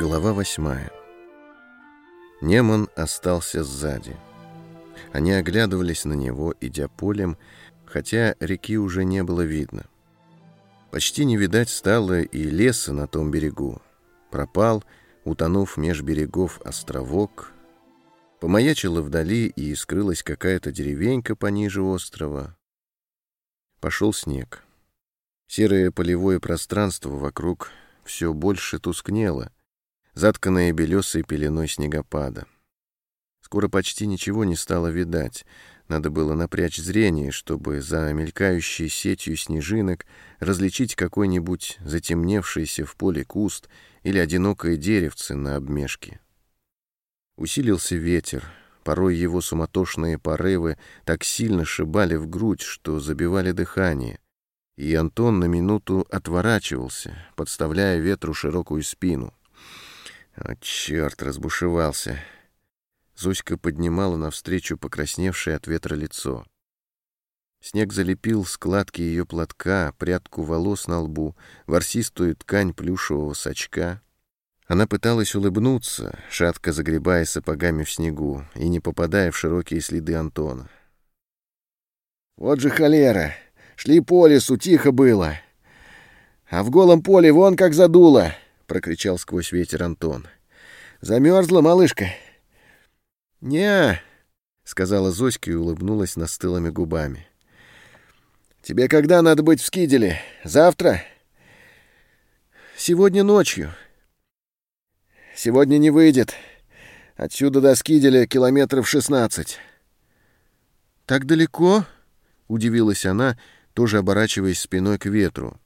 Глава восьмая. Неман остался сзади. Они оглядывались на него, идя полем, хотя реки уже не было видно. Почти не видать стало и леса на том берегу. Пропал, утонув меж берегов островок. Помаячила вдали и скрылась какая-то деревенька пониже острова. Пошел снег. Серое полевое пространство вокруг все больше тускнело — затканные белесой пеленой снегопада. Скоро почти ничего не стало видать. Надо было напрячь зрение, чтобы за мелькающей сетью снежинок различить какой-нибудь затемневшийся в поле куст или одинокое деревце на обмешке. Усилился ветер, порой его суматошные порывы так сильно шибали в грудь, что забивали дыхание, и Антон на минуту отворачивался, подставляя ветру широкую спину. О, черт, разбушевался. Зоська поднимала навстречу покрасневшее от ветра лицо. Снег залепил складки ее платка, прядку волос на лбу, ворсистую ткань плюшевого сачка. Она пыталась улыбнуться, шатко загребая сапогами в снегу и не попадая в широкие следы Антона. «Вот же холера! Шли по лесу, тихо было! А в голом поле вон как задуло!» Прокричал сквозь ветер Антон. Замерзла, малышка? Не, сказала Зоська и улыбнулась настылыми губами. Тебе когда надо быть в Скиделе? Завтра? Сегодня ночью. Сегодня не выйдет. Отсюда до Скиделя километров шестнадцать. Так далеко? Удивилась она, тоже оборачиваясь спиной к ветру.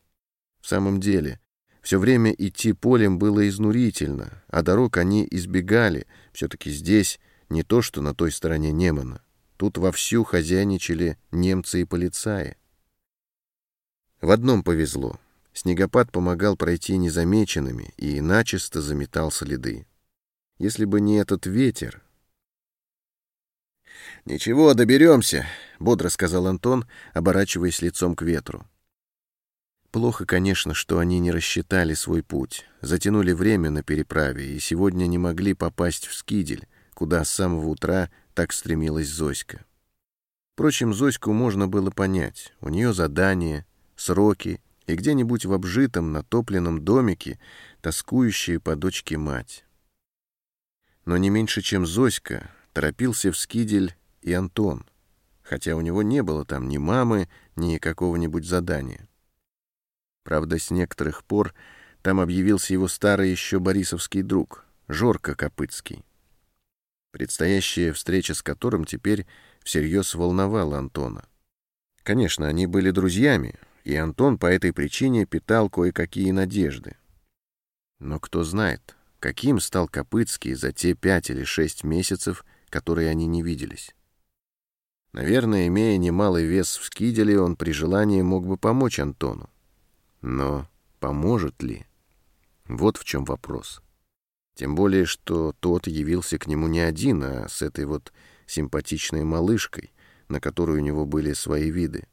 В самом деле, все время идти полем было изнурительно, а дорог они избегали. Все-таки здесь не то, что на той стороне Немана. Тут вовсю хозяйничали немцы и полицаи. В одном повезло. Снегопад помогал пройти незамеченными и начисто заметал следы. Если бы не этот ветер... «Ничего, доберемся», — бодро сказал Антон, оборачиваясь лицом к ветру. Плохо, конечно, что они не рассчитали свой путь, затянули время на переправе и сегодня не могли попасть в Скидель, куда с самого утра так стремилась Зоська. Впрочем, Зоську можно было понять. У нее задание, сроки и где-нибудь в обжитом, натопленном домике тоскующая по дочке мать. Но не меньше, чем Зоська, торопился в Скидель и Антон, хотя у него не было там ни мамы, ни какого-нибудь задания. Правда, с некоторых пор там объявился его старый еще борисовский друг, Жорка Копыцкий. Предстоящая встреча с которым теперь всерьез волновала Антона. Конечно, они были друзьями, и Антон по этой причине питал кое-какие надежды. Но кто знает, каким стал Копыцкий за те пять или шесть месяцев, которые они не виделись. Наверное, имея немалый вес в скиделе, он при желании мог бы помочь Антону. Но поможет ли? Вот в чем вопрос. Тем более, что тот явился к нему не один, а с этой вот симпатичной малышкой, на которую у него были свои виды.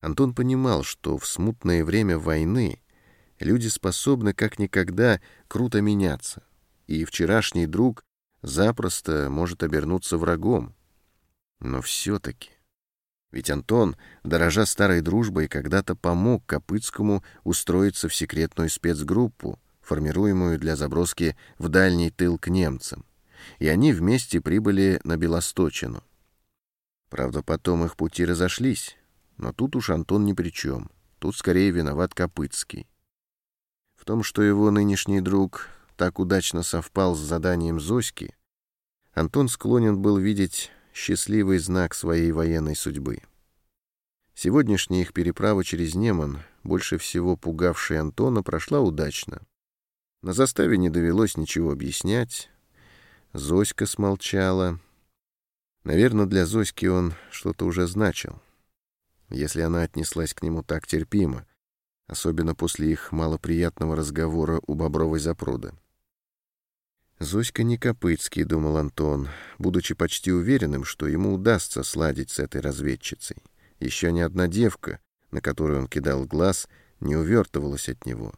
Антон понимал, что в смутное время войны люди способны как никогда круто меняться, и вчерашний друг запросто может обернуться врагом. Но все-таки... Ведь Антон, дорожа старой дружбой, когда-то помог Копыцкому устроиться в секретную спецгруппу, формируемую для заброски в дальний тыл к немцам, и они вместе прибыли на Белосточину. Правда, потом их пути разошлись, но тут уж Антон ни при чем, тут скорее виноват Копыцкий. В том, что его нынешний друг так удачно совпал с заданием Зоськи, Антон склонен был видеть счастливый знак своей военной судьбы. Сегодняшняя их переправа через Неман, больше всего пугавшая Антона, прошла удачно. На заставе не довелось ничего объяснять. Зоська смолчала. Наверное, для Зоськи он что-то уже значил. Если она отнеслась к нему так терпимо, особенно после их малоприятного разговора у Бобровой запруды. Зоська не Копыцкий, думал Антон, будучи почти уверенным, что ему удастся сладить с этой разведчицей. Еще ни одна девка, на которую он кидал глаз, не увертывалась от него.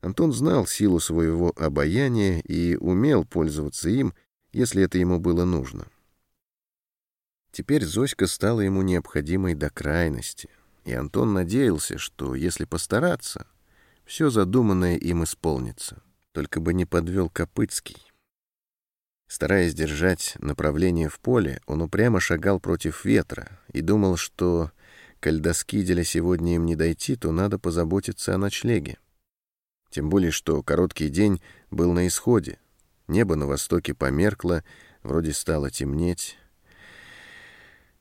Антон знал силу своего обаяния и умел пользоваться им, если это ему было нужно. Теперь Зоська стала ему необходимой до крайности, и Антон надеялся, что, если постараться, все задуманное им исполнится. Только бы не подвел Копыцкий. Стараясь держать направление в поле, он упрямо шагал против ветра и думал, что, коль до Скиделя сегодня им не дойти, то надо позаботиться о ночлеге. Тем более, что короткий день был на исходе. Небо на востоке померкло, вроде стало темнеть.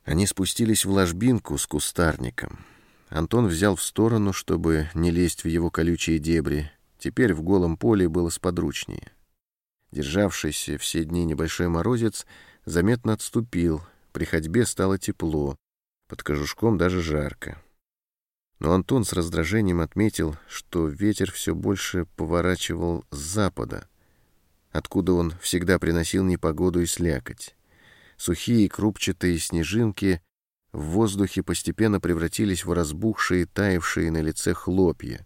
Они спустились в ложбинку с кустарником. Антон взял в сторону, чтобы не лезть в его колючие дебри. Теперь в голом поле было сподручнее. Державшийся все дни небольшой морозец заметно отступил, при ходьбе стало тепло, под кожушком даже жарко. Но Антон с раздражением отметил, что ветер все больше поворачивал с запада, откуда он всегда приносил непогоду и слякоть. Сухие крупчатые снежинки в воздухе постепенно превратились в разбухшие, таявшие на лице хлопья.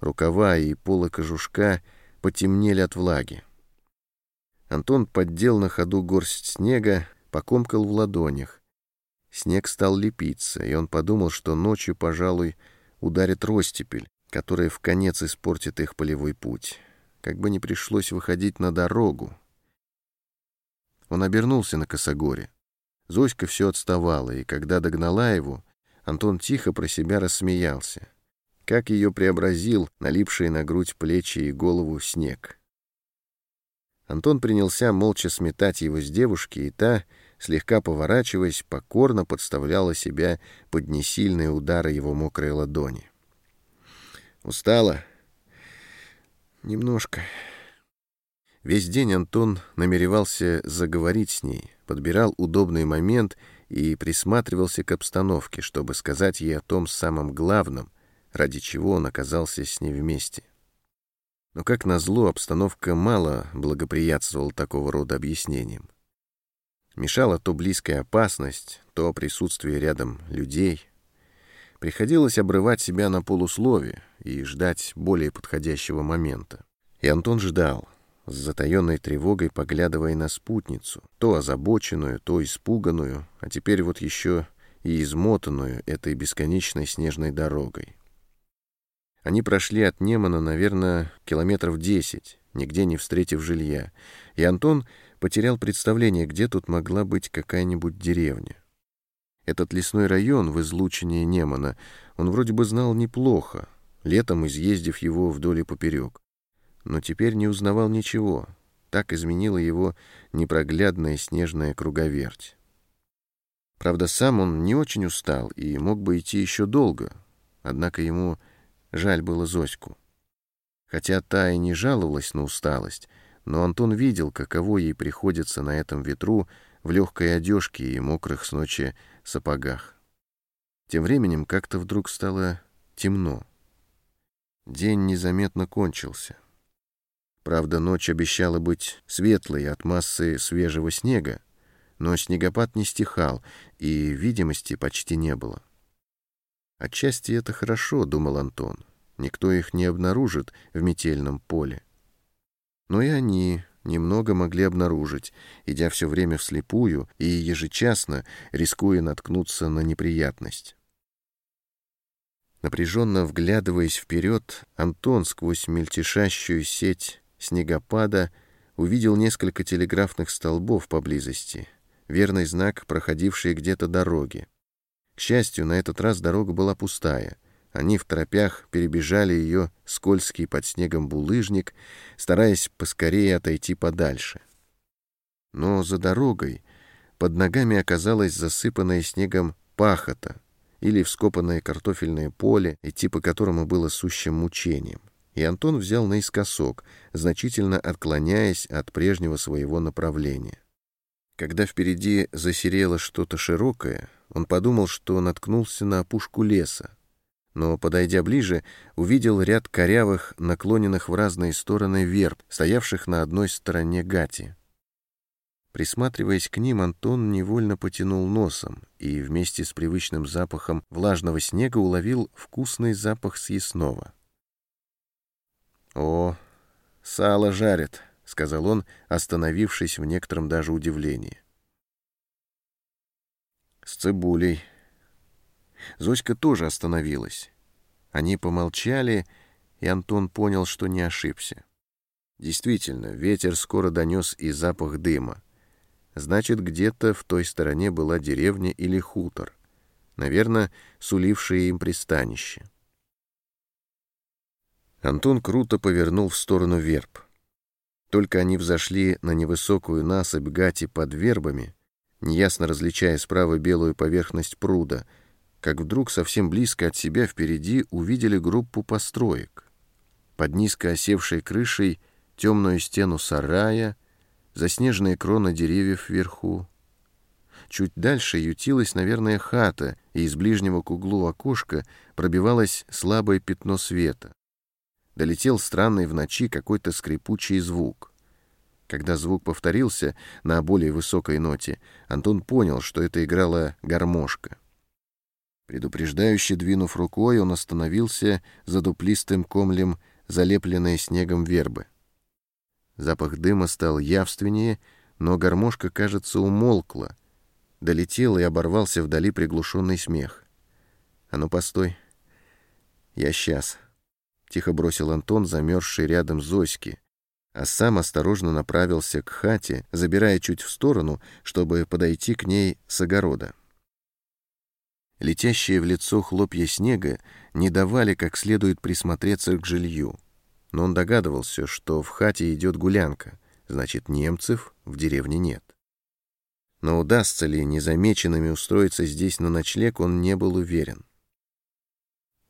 Рукава и полы кожушка потемнели от влаги. Антон поддел на ходу горсть снега, покомкал в ладонях. Снег стал лепиться, и он подумал, что ночью, пожалуй, ударит ростепель, которая в конец испортит их полевой путь. Как бы не пришлось выходить на дорогу. Он обернулся на косогоре. Зоська все отставала, и когда догнала его, Антон тихо про себя рассмеялся. Как ее преобразил налипший на грудь плечи и голову снег. Антон принялся молча сметать его с девушки, и та, слегка поворачиваясь, покорно подставляла себя под несильные удары его мокрой ладони. «Устала?» «Немножко». Весь день Антон намеревался заговорить с ней, подбирал удобный момент и присматривался к обстановке, чтобы сказать ей о том самом главном, ради чего он оказался с ней вместе. Но, как назло, обстановка мало благоприятствовала такого рода объяснениям. Мешала то близкая опасность, то присутствие рядом людей. Приходилось обрывать себя на полуслове и ждать более подходящего момента. И Антон ждал, с затаенной тревогой поглядывая на спутницу, то озабоченную, то испуганную, а теперь вот еще и измотанную этой бесконечной снежной дорогой. Они прошли от Немана, наверное, километров десять, нигде не встретив жилья, и Антон потерял представление, где тут могла быть какая-нибудь деревня. Этот лесной район в излучине Немана он вроде бы знал неплохо, летом изъездив его вдоль и поперек. Но теперь не узнавал ничего. Так изменила его непроглядная снежная круговерть. Правда, сам он не очень устал и мог бы идти еще долго, однако ему жаль было Зоську. Хотя та и не жаловалась на усталость, но Антон видел, каково ей приходится на этом ветру в легкой одежке и мокрых с ночи сапогах. Тем временем как-то вдруг стало темно. День незаметно кончился. Правда, ночь обещала быть светлой от массы свежего снега, но снегопад не стихал, и видимости почти не было. Отчасти это хорошо, думал Антон. Никто их не обнаружит в метельном поле. Но и они немного могли обнаружить, идя все время вслепую и ежечасно рискуя наткнуться на неприятность. Напряженно вглядываясь вперед, Антон сквозь мельтешащую сеть снегопада увидел несколько телеграфных столбов поблизости, верный знак, проходившей где-то дороги. К счастью, на этот раз дорога была пустая — они в торопях перебежали ее скользкий под снегом булыжник, стараясь поскорее отойти подальше. Но за дорогой под ногами оказалось засыпанное снегом пахота или вскопанное картофельное поле, идти по которому было сущим мучением. И Антон взял наискосок, значительно отклоняясь от прежнего своего направления. Когда впереди засерело что-то широкое, он подумал, что наткнулся на опушку леса, но, подойдя ближе, увидел ряд корявых, наклоненных в разные стороны верб, стоявших на одной стороне гати. Присматриваясь к ним, Антон невольно потянул носом и вместе с привычным запахом влажного снега уловил вкусный запах съестного. «О, сало жарят», — сказал он, остановившись в некотором даже удивлении. «С цибулей». Зоська тоже остановилась. Они помолчали, и Антон понял, что не ошибся. Действительно, ветер скоро донес и запах дыма. Значит, где-то в той стороне была деревня или хутор, наверное, сулившие им пристанище. Антон круто повернул в сторону верб. Только они взошли на невысокую насыпь гати под вербами, неясно различая справа белую поверхность пруда, как вдруг совсем близко от себя впереди увидели группу построек. Под низко осевшей крышей темную стену сарая, заснеженные кроны деревьев вверху. Чуть дальше ютилась, наверное, хата, и из ближнего к углу окошка пробивалось слабое пятно света. Долетел странный в ночи какой-то скрипучий звук. Когда звук повторился на более высокой ноте, Антон понял, что это играла гармошка. Предупреждающе двинув рукой, он остановился за дуплистым комлем, залепленной снегом вербы. Запах дыма стал явственнее, но гармошка, кажется, умолкла. Долетел и оборвался вдали приглушенный смех. «А ну, постой. Я сейчас», — тихо бросил Антон, замерзший рядом Зоськи, а сам осторожно направился к хате, забирая чуть в сторону, чтобы подойти к ней с огорода. Летящие в лицо хлопья снега не давали как следует присмотреться к жилью но он догадывался, что в хате идет гулянка, значит, немцев в деревне нет. Но удастся ли незамеченными устроиться здесь на ночлег, он не был уверен.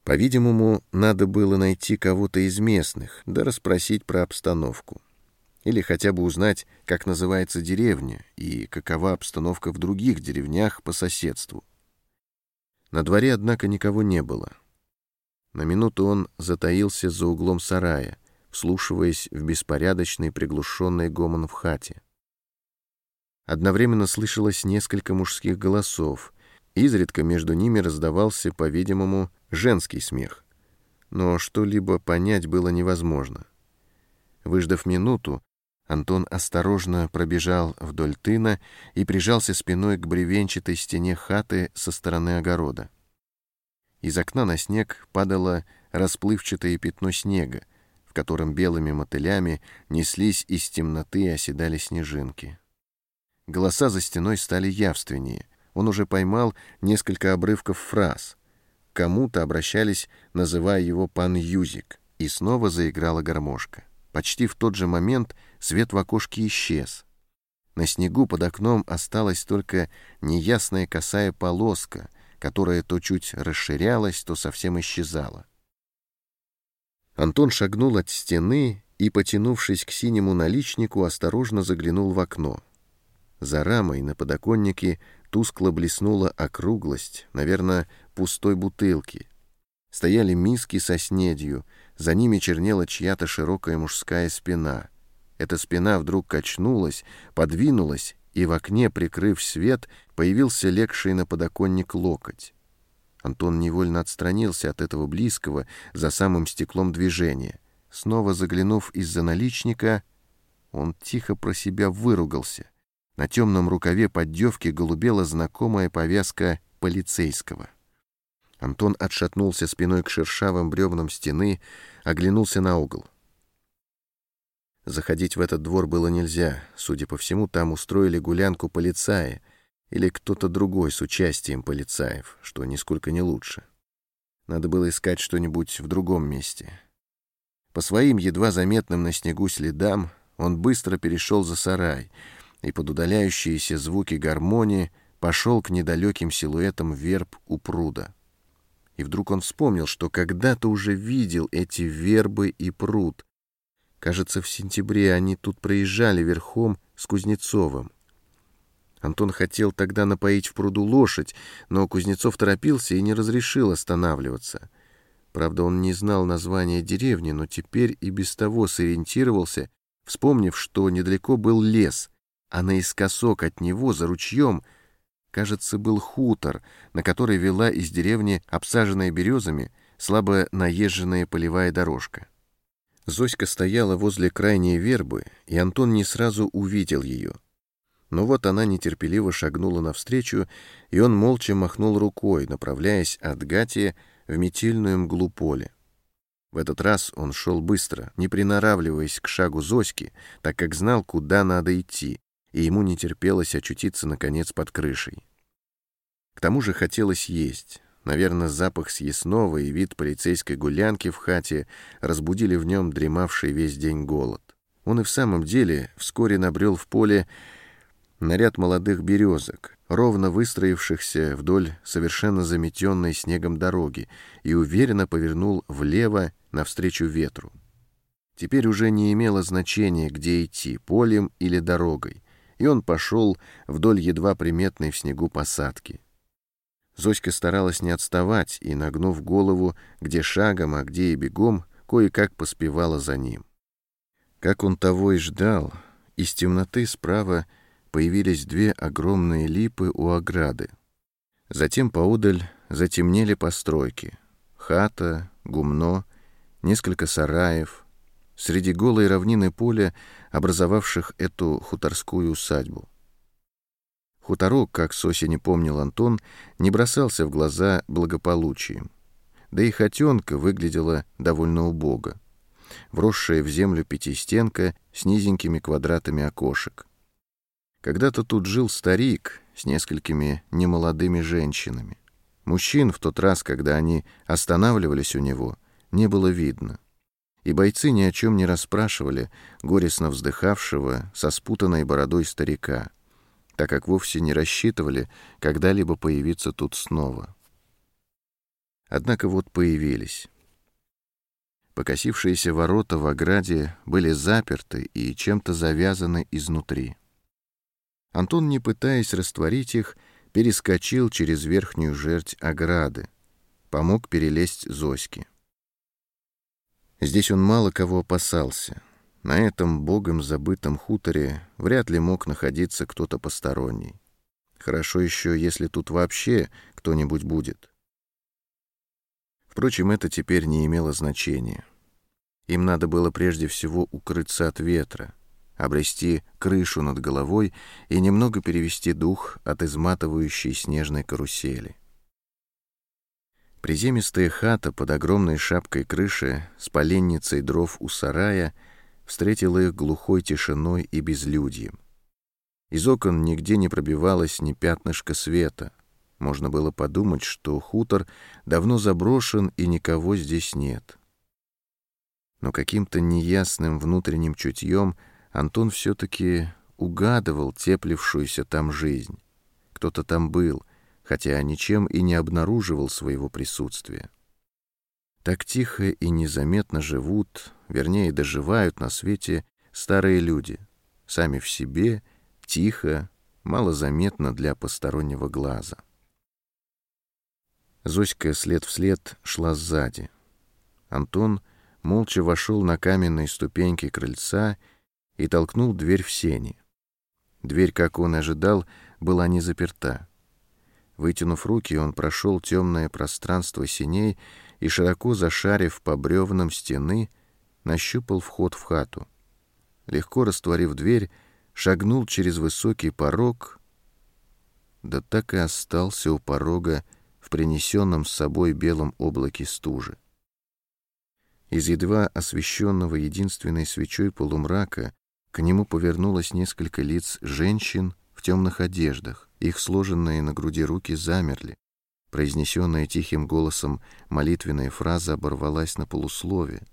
По-видимому, надо было найти кого-то из местных, да расспросить про обстановку. Или хотя бы узнать, как называется деревня и какова обстановка в других деревнях по соседству. На дворе, однако, никого не было. На минуту он затаился за углом сарая, вслушиваясь в беспорядочный приглушенный гомон в хате. Одновременно слышалось несколько мужских голосов. Изредка между ними раздавался, по-видимому, женский смех. Но что-либо понять было невозможно. Выждав минуту, Антон осторожно пробежал вдоль тына и прижался спиной к бревенчатой стене хаты со стороны огорода. Из окна на снег падало расплывчатое пятно снега, в котором белыми мотылями неслись из темноты и оседали снежинки. Голоса за стеной стали явственнее. Он уже поймал несколько обрывков фраз. Кому-то обращались, называя его «пан Юзик», и снова заиграла гармошка. Почти в тот же момент свет в окошке исчез. На снегу под окном осталась только неясная косая полоска, которая то чуть расширялась, то совсем исчезала. Антон шагнул от стены и, потянувшись к синему наличнику, осторожно заглянул в окно. За рамой на подоконнике тускло блеснула округлость, наверное, пустой бутылки. Стояли миски со снедью, за ними чернела чья-то широкая мужская спина. Эта спина вдруг качнулась, подвинулась и в окне, прикрыв свет, появился легший на подоконник локоть. Антон невольно отстранился от этого близкого за самым стеклом движения. Снова заглянув из-за наличника, он тихо про себя выругался. На темном рукаве поддевки голубела знакомая повязка полицейского. Антон отшатнулся спиной к шершавым бревнам стены, оглянулся на угол. Заходить в этот двор было нельзя. Судя по всему, там устроили гулянку полицаи или кто-то другой с участием полицаев, что нисколько не лучше. Надо было искать что-нибудь в другом месте. По своим едва заметным на снегу следам он быстро перешел за сарай и под удаляющиеся звуки гармонии пошел к недалеким силуэтам верб у пруда. И вдруг он вспомнил, что когда-то уже видел эти вербы и пруд, Кажется, в сентябре они тут проезжали верхом с Кузнецовым. Антон хотел тогда напоить в пруду лошадь, но Кузнецов торопился и не разрешил останавливаться. Правда, он не знал названия деревни, но теперь и без того сориентировался, вспомнив, что недалеко был лес, а наискосок от него, за ручьем, кажется, был хутор, на который вела из деревни, обсаженная березами, слабо наезженная полевая дорожка. Зоська стояла возле крайней вербы, и Антон не сразу увидел ее. Но вот она нетерпеливо шагнула навстречу, и он молча махнул рукой, направляясь от Гати в метельную мглу поля. В этот раз он шел быстро, не приноравливаясь к шагу Зоськи, так как знал, куда надо идти, и ему не терпелось очутиться, наконец, под крышей. К тому же хотелось есть. Наверное, запах съестного и вид полицейской гулянки в хате разбудили в нем дремавший весь день голод. Он и в самом деле вскоре набрел в поле наряд молодых березок, ровно выстроившихся вдоль совершенно заметенной снегом дороги, и уверенно повернул влево навстречу ветру. Теперь уже не имело значения, где идти, полем или дорогой, и он пошел вдоль едва приметной в снегу посадки. Зоська старалась не отставать и, нагнув голову, где шагом, а где и бегом, кое-как поспевала за ним. Как он того и ждал, из темноты справа появились две огромные липы у ограды. Затем поодаль затемнели постройки. Хата, гумно, несколько сараев. Среди голой равнины поля, образовавших эту хуторскую усадьбу. Хуторок, как с осени помнил Антон, не бросался в глаза благополучием. Да и хотенка выглядела довольно убого. Вросшая в землю пятистенка с низенькими квадратами окошек. Когда-то тут жил старик с несколькими немолодыми женщинами. Мужчин в тот раз, когда они останавливались у него, не было видно. И бойцы ни о чем не расспрашивали горестно вздыхавшего со спутанной бородой старика — так как вовсе не рассчитывали когда-либо появиться тут снова. Однако вот появились. Покосившиеся ворота в ограде были заперты и чем-то завязаны изнутри. Антон, не пытаясь растворить их, перескочил через верхнюю жерть ограды, помог перелезть Зоське. Здесь он мало кого опасался. На этом богом забытом хуторе вряд ли мог находиться кто-то посторонний. Хорошо еще, если тут вообще кто-нибудь будет. Впрочем, это теперь не имело значения. Им надо было прежде всего укрыться от ветра, обрести крышу над головой и немного перевести дух от изматывающей снежной карусели. Приземистая хата под огромной шапкой крыши с поленницей дров у сарая — встретила их глухой тишиной и безлюдьем. Из окон нигде не пробивалось ни пятнышка света. Можно было подумать, что хутор давно заброшен и никого здесь нет. Но каким-то неясным внутренним чутьем Антон все-таки угадывал теплившуюся там жизнь. Кто-то там был, хотя ничем и не обнаруживал своего присутствия. Так тихо и незаметно живут, вернее, доживают на свете старые люди, сами в себе, тихо, малозаметно для постороннего глаза. Зоська след в след шла сзади. Антон молча вошел на каменные ступеньки крыльца и толкнул дверь в сени. Дверь, как он ожидал, была не заперта. Вытянув руки, он прошел темное пространство синей и, широко зашарив по бревнам стены, нащупал вход в хату. Легко растворив дверь, шагнул через высокий порог, да так и остался у порога в принесенном с собой белом облаке стужи. Из едва освещенного единственной свечой полумрака к нему повернулось несколько лиц женщин в темных одеждах. Их сложенные на груди руки замерли. Произнесенная тихим голосом молитвенная фраза оборвалась на полуслове.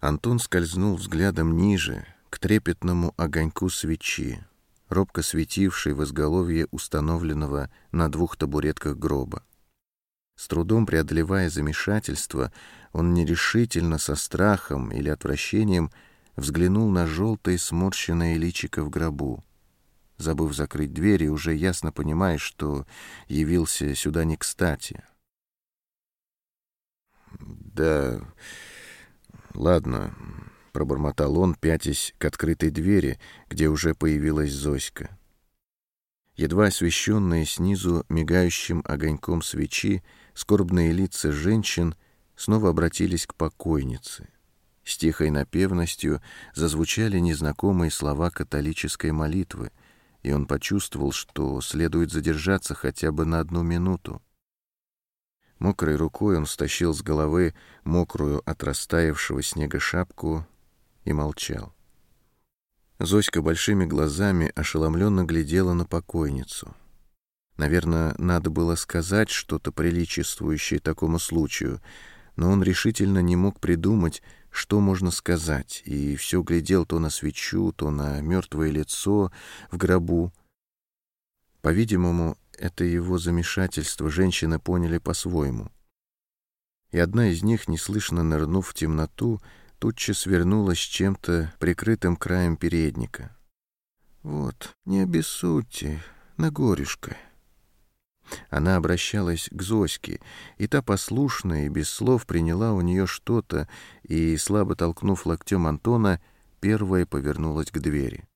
Антон скользнул взглядом ниже, к трепетному огоньку свечи, робко светившей в изголовье установленного на двух табуретках гроба. С трудом преодолевая замешательство, он нерешительно, со страхом или отвращением взглянул на желтое сморщенное личико в гробу забыв закрыть дверь и уже ясно понимая, что явился сюда не кстати. «Да, ладно», — пробормотал он, пятясь к открытой двери, где уже появилась Зоська. Едва освещенные снизу мигающим огоньком свечи, скорбные лица женщин снова обратились к покойнице. С тихой напевностью зазвучали незнакомые слова католической молитвы, и он почувствовал, что следует задержаться хотя бы на одну минуту. Мокрой рукой он стащил с головы мокрую от растаявшего снега шапку и молчал. Зоська большими глазами ошеломленно глядела на покойницу. Наверное, надо было сказать что-то приличествующее такому случаю, но он решительно не мог придумать, что можно сказать, и все глядел то на свечу, то на мертвое лицо в гробу. По-видимому, это его замешательство женщины поняли по-своему. И одна из них, неслышно нырнув в темноту, тутчас вернулась чем-то прикрытым краем передника. «Вот, не обессудьте, Нагорюшка». Она обращалась к Зоське, и та послушно и без слов приняла у нее что-то и, слабо толкнув локтем Антона, первая повернулась к двери.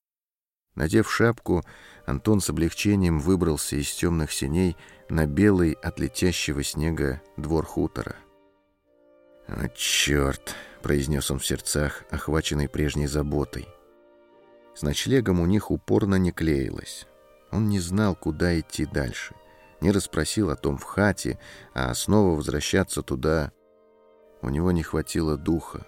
Надев шапку, Антон с облегчением выбрался из темных синей на белый от летящего снега двор хутора. «О, черт!» — произнес он в сердцах, охваченный прежней заботой. С ночлегом у них упорно не клеилось. Он не знал, куда идти дальше. Не расспросил о том в хате, а снова возвращаться туда у него не хватило духа.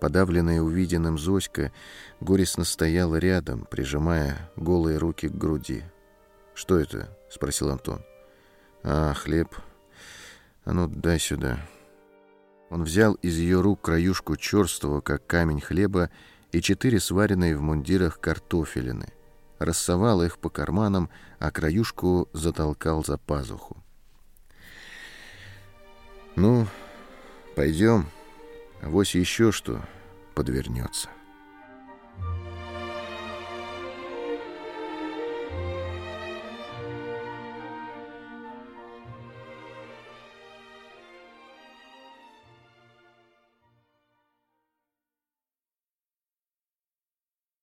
Подавленная увиденным Зоська горестно стояла рядом, прижимая голые руки к груди. «Что это?» — спросил Антон. «А, хлеб. А ну, дай сюда». Он взял из ее рук краюшку черствого, как камень хлеба, и четыре сваренные в мундирах картофелины. Рассовал их по карманам, а краюшку затолкал за пазуху. «Ну, пойдем». Вось еще что подвернется.